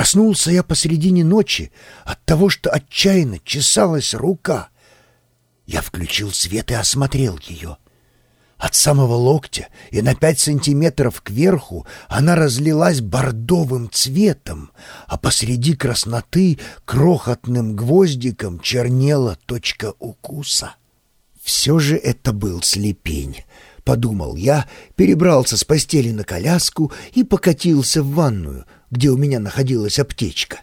Проснулся я посредине ночи от того, что отчаянно чесалась рука. Я включил свет и осмотрел ее. От самого локтя и на пять сантиметров кверху она разлилась бордовым цветом, а посреди красноты крохотным гвоздиком чернела точка укуса. Все же это был слепень, — подумал я, перебрался с постели на коляску и покатился в ванную, где у меня находилась аптечка.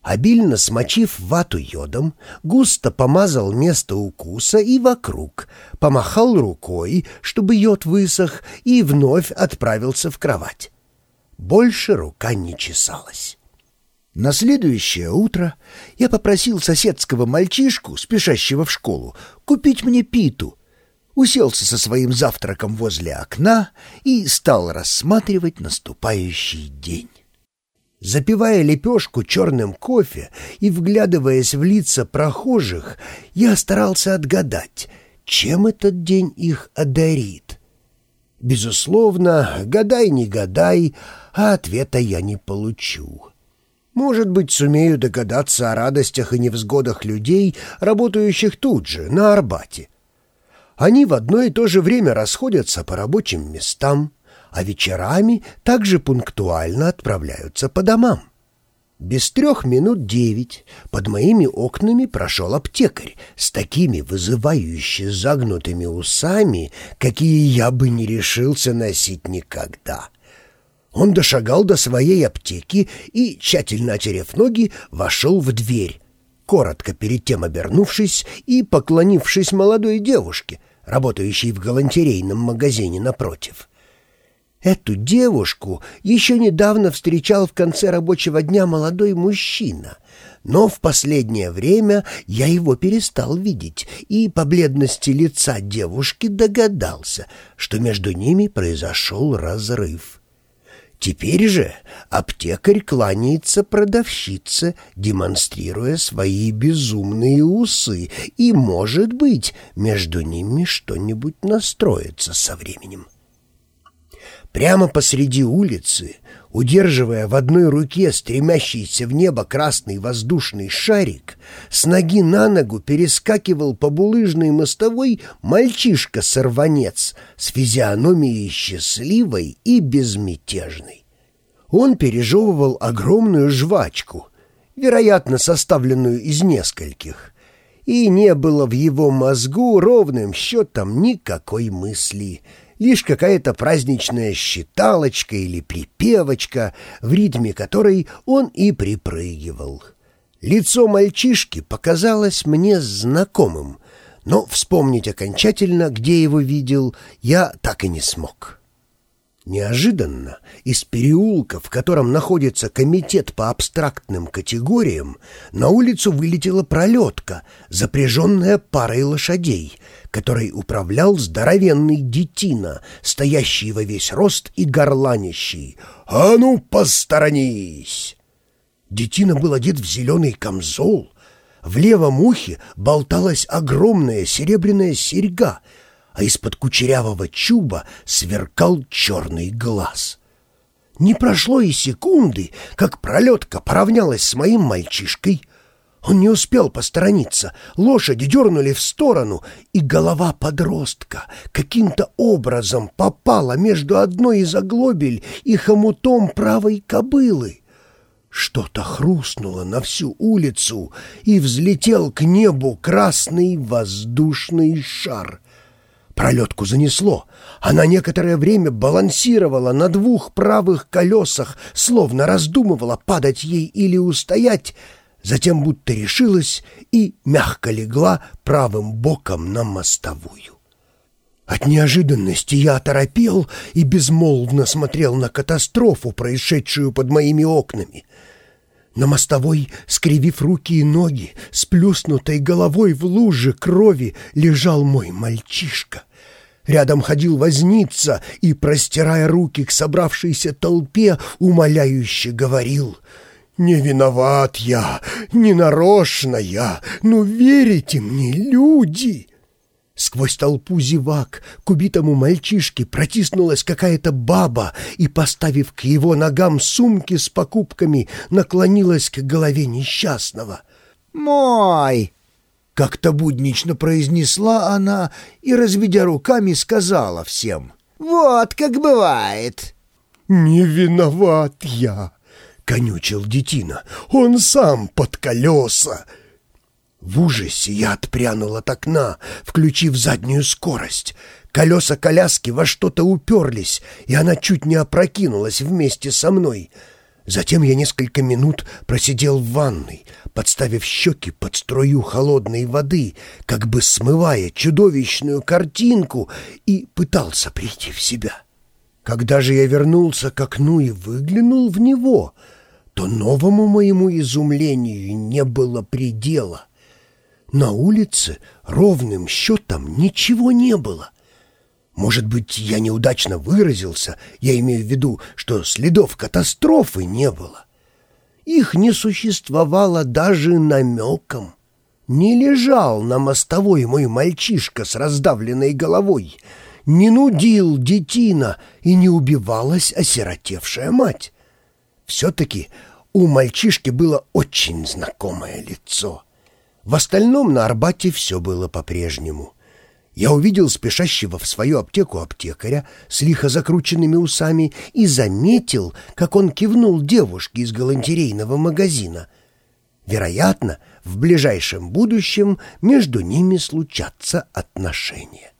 Обильно смочив вату йодом, густо помазал место укуса и вокруг, помахал рукой, чтобы йод высох, и вновь отправился в кровать. Больше рука не чесалась. На следующее утро я попросил соседского мальчишку, спешащего в школу, купить мне питу, уселся со своим завтраком возле окна и стал рассматривать наступающий день. Запивая лепешку черным кофе и вглядываясь в лица прохожих, я старался отгадать, чем этот день их одарит. Безусловно, гадай не гадай, а ответа я не получу. Может быть, сумею догадаться о радостях и невзгодах людей, работающих тут же, на Арбате. Они в одно и то же время расходятся по рабочим местам, а вечерами также пунктуально отправляются по домам. Без трех минут девять под моими окнами прошел аптекарь с такими вызывающе загнутыми усами, какие я бы не решился носить никогда. Он дошагал до своей аптеки и, тщательно отерев ноги, вошел в дверь, коротко перед тем обернувшись и поклонившись молодой девушке, работающей в галантерейном магазине напротив. Эту девушку еще недавно встречал в конце рабочего дня молодой мужчина, но в последнее время я его перестал видеть и по бледности лица девушки догадался, что между ними произошел разрыв. Теперь же аптекарь кланяется продавщице, демонстрируя свои безумные усы, и, может быть, между ними что-нибудь настроится со временем. Прямо посреди улицы, удерживая в одной руке стремящийся в небо красный воздушный шарик, с ноги на ногу перескакивал по булыжной мостовой мальчишка-сорванец с физиономией счастливой и безмятежной. Он пережевывал огромную жвачку, вероятно, составленную из нескольких, и не было в его мозгу ровным счетом никакой мысли — лишь какая-то праздничная считалочка или припевочка, в ритме которой он и припрыгивал. Лицо мальчишки показалось мне знакомым, но вспомнить окончательно, где его видел, я так и не смог. Неожиданно из переулка, в котором находится комитет по абстрактным категориям, на улицу вылетела пролетка, запряженная парой лошадей, которой управлял здоровенный детина, стоящий во весь рост и горланящий. «А ну, посторонись!» Детина был одет в зеленый камзол. В левом ухе болталась огромная серебряная серьга — а из-под кучерявого чуба сверкал черный глаз. Не прошло и секунды, как пролетка поравнялась с моим мальчишкой. Он не успел посторониться, лошади дернули в сторону, и голова подростка каким-то образом попала между одной из оглобель и хомутом правой кобылы. Что-то хрустнуло на всю улицу, и взлетел к небу красный воздушный шар — Пролетку занесло. Она некоторое время балансировала на двух правых колесах, словно раздумывала, падать ей или устоять, затем будто решилась и мягко легла правым боком на мостовую. От неожиданности я оторопел и безмолвно смотрел на катастрофу, происшедшую под моими окнами — на мостовой, скривив руки и ноги, с плюснутой головой в луже крови лежал мой мальчишка. Рядом ходил возница и, простирая руки к собравшейся толпе, умоляюще говорил «Не виноват я, не нарочно я, но верите мне, люди!» Сквозь толпу зевак к убитому мальчишке протиснулась какая-то баба и, поставив к его ногам сумки с покупками, наклонилась к голове несчастного. «Мой!» — как-то буднично произнесла она и, разведя руками, сказала всем. «Вот как бывает!» «Не виноват я!» — конючил детина. «Он сам под колеса!» В ужасе я отпрянул от окна, включив заднюю скорость. Колеса коляски во что-то уперлись, и она чуть не опрокинулась вместе со мной. Затем я несколько минут просидел в ванной, подставив щеки под струю холодной воды, как бы смывая чудовищную картинку, и пытался прийти в себя. Когда же я вернулся к окну и выглянул в него, то новому моему изумлению не было предела. На улице ровным счетом ничего не было. Может быть, я неудачно выразился, я имею в виду, что следов катастрофы не было. Их не существовало даже намеком. Не лежал на мостовой мой мальчишка с раздавленной головой, не нудил детина и не убивалась осиротевшая мать. Все-таки у мальчишки было очень знакомое лицо. В остальном на Арбате все было по-прежнему. Я увидел спешащего в свою аптеку аптекаря с лихо закрученными усами и заметил, как он кивнул девушке из галантерейного магазина. Вероятно, в ближайшем будущем между ними случатся отношения.